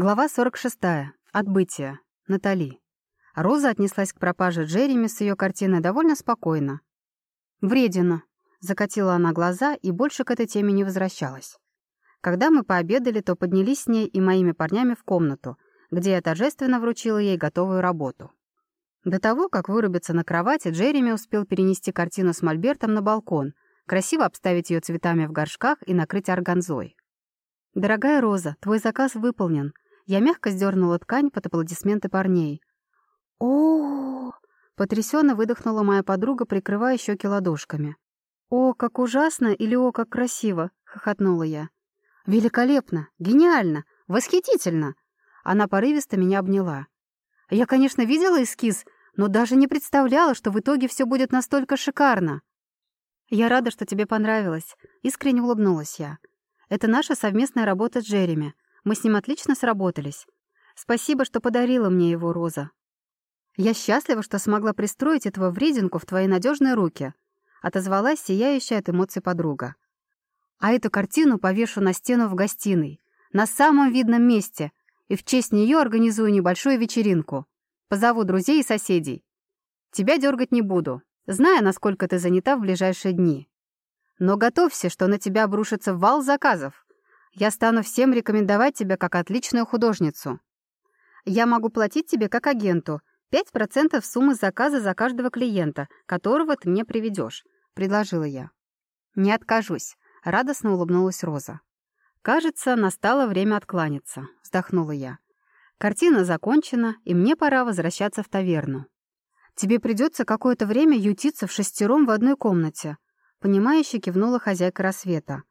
Глава 46. Отбытие. Натали. Роза отнеслась к пропаже Джереми с ее картиной довольно спокойно. «Вредина», — закатила она глаза и больше к этой теме не возвращалась. Когда мы пообедали, то поднялись с ней и моими парнями в комнату, где я торжественно вручила ей готовую работу. До того, как вырубиться на кровати, Джереми успел перенести картину с мольбертом на балкон, красиво обставить ее цветами в горшках и накрыть органзой. «Дорогая Роза, твой заказ выполнен», я мягко сдернула ткань под аплодисменты парней. о потрясенно выдохнула моя подруга, прикрывая щеки ладошками. «О, как ужасно!» или «О, как красиво!» — хохотнула я. «Великолепно! Гениально! Восхитительно!» Она порывисто меня обняла. «Я, конечно, видела эскиз, но даже не представляла, что в итоге все будет настолько шикарно!» «Я рада, что тебе понравилось», — искренне улыбнулась я. «Это наша совместная работа с Джереми. Мы с ним отлично сработались. Спасибо, что подарила мне его, Роза. Я счастлива, что смогла пристроить этого врединку в твои надежные руки, отозвалась сияющая от эмоций подруга. А эту картину повешу на стену в гостиной, на самом видном месте, и в честь нее организую небольшую вечеринку. Позову друзей и соседей. Тебя дергать не буду, зная, насколько ты занята в ближайшие дни. Но готовься, что на тебя обрушится вал заказов. Я стану всем рекомендовать тебя как отличную художницу. Я могу платить тебе как агенту 5% суммы заказа за каждого клиента, которого ты мне приведешь, предложила я. Не откажусь, радостно улыбнулась Роза. Кажется, настало время откланяться, вздохнула я. Картина закончена, и мне пора возвращаться в таверну. Тебе придется какое-то время ютиться в шестером в одной комнате, понимающе кивнула хозяйка рассвета.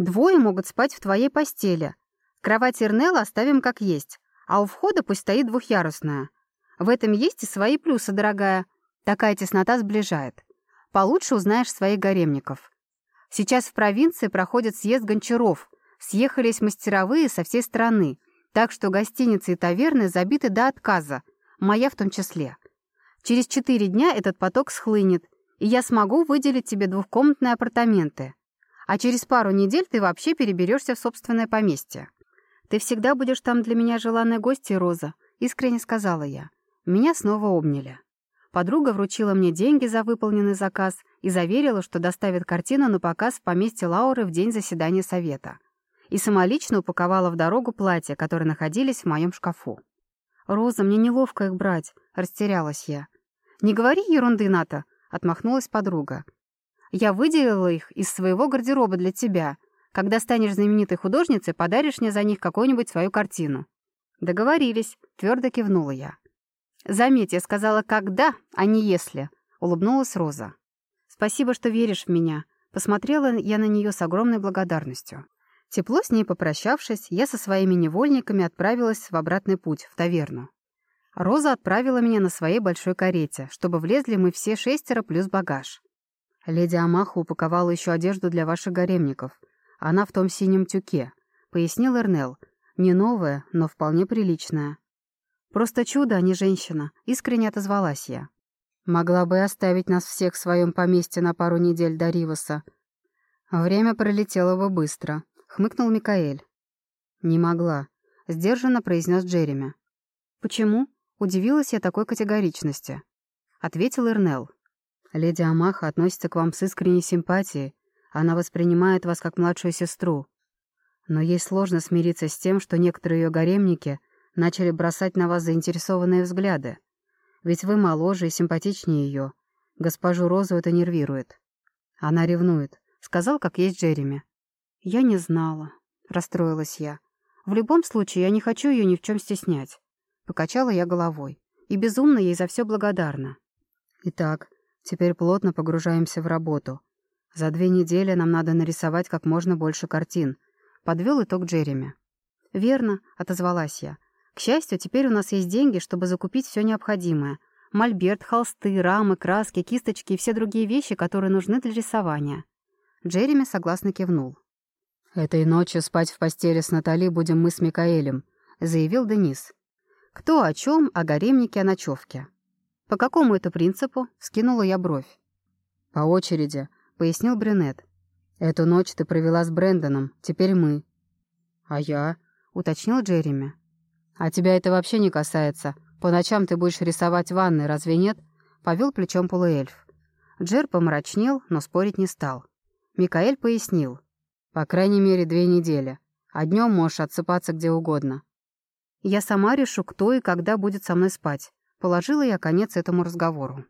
Двое могут спать в твоей постели. Кровать Эрнелла оставим как есть, а у входа пусть стоит двухъярусная. В этом есть и свои плюсы, дорогая. Такая теснота сближает. Получше узнаешь своих гаремников. Сейчас в провинции проходит съезд гончаров. Съехались мастеровые со всей страны, так что гостиницы и таверны забиты до отказа, моя в том числе. Через четыре дня этот поток схлынет, и я смогу выделить тебе двухкомнатные апартаменты а через пару недель ты вообще переберешься в собственное поместье. Ты всегда будешь там для меня желанной гостьей, Роза», — искренне сказала я. Меня снова обняли. Подруга вручила мне деньги за выполненный заказ и заверила, что доставит картину на показ в поместье Лауры в день заседания совета. И самолично упаковала в дорогу платья, которые находились в моем шкафу. «Роза, мне неловко их брать», — растерялась я. «Не говори ерунды, Ната», — отмахнулась подруга. Я выделила их из своего гардероба для тебя. Когда станешь знаменитой художницей, подаришь мне за них какую-нибудь свою картину». «Договорились», — твердо кивнула я. «Заметь, я сказала «когда», а не «если», — улыбнулась Роза. «Спасибо, что веришь в меня». Посмотрела я на нее с огромной благодарностью. Тепло с ней попрощавшись, я со своими невольниками отправилась в обратный путь, в таверну. Роза отправила меня на своей большой карете, чтобы влезли мы все шестеро плюс багаж. «Леди Амаха упаковала еще одежду для ваших гаремников. Она в том синем тюке», — пояснил Эрнел. «Не новая, но вполне приличная». «Просто чудо, а не женщина», — искренне отозвалась я. «Могла бы оставить нас всех в своем поместье на пару недель до Риваса». «Время пролетело бы быстро», — хмыкнул Микаэль. «Не могла», — сдержанно произнес Джереми. «Почему?» — удивилась я такой категоричности. Ответил Эрнел. Леди Амаха относится к вам с искренней симпатией. Она воспринимает вас как младшую сестру. Но ей сложно смириться с тем, что некоторые ее гаремники начали бросать на вас заинтересованные взгляды. Ведь вы моложе и симпатичнее ее. Госпожу Розу это нервирует. Она ревнует. Сказал, как есть Джереми. Я не знала. Расстроилась я. В любом случае, я не хочу ее ни в чем стеснять. Покачала я головой. И безумно ей за все благодарна. Итак, Теперь плотно погружаемся в работу. За две недели нам надо нарисовать как можно больше картин. Подвел итог Джереми. «Верно», — отозвалась я. «К счастью, теперь у нас есть деньги, чтобы закупить все необходимое. Мольберт, холсты, рамы, краски, кисточки и все другие вещи, которые нужны для рисования». Джереми согласно кивнул. «Этой ночью спать в постели с Натали будем мы с Микаэлем», — заявил Денис. «Кто о чем, о гаремнике, о ночевке». «По какому это принципу?» — скинула я бровь. «По очереди», — пояснил Брюнет. «Эту ночь ты провела с Брэндоном, теперь мы». «А я?» — уточнил Джереми. «А тебя это вообще не касается. По ночам ты будешь рисовать ванны, разве нет?» — повел плечом полуэльф. Джер помрачнел, но спорить не стал. Микаэль пояснил. «По крайней мере, две недели. А днем можешь отсыпаться где угодно». «Я сама решу, кто и когда будет со мной спать». Положила я конец этому разговору.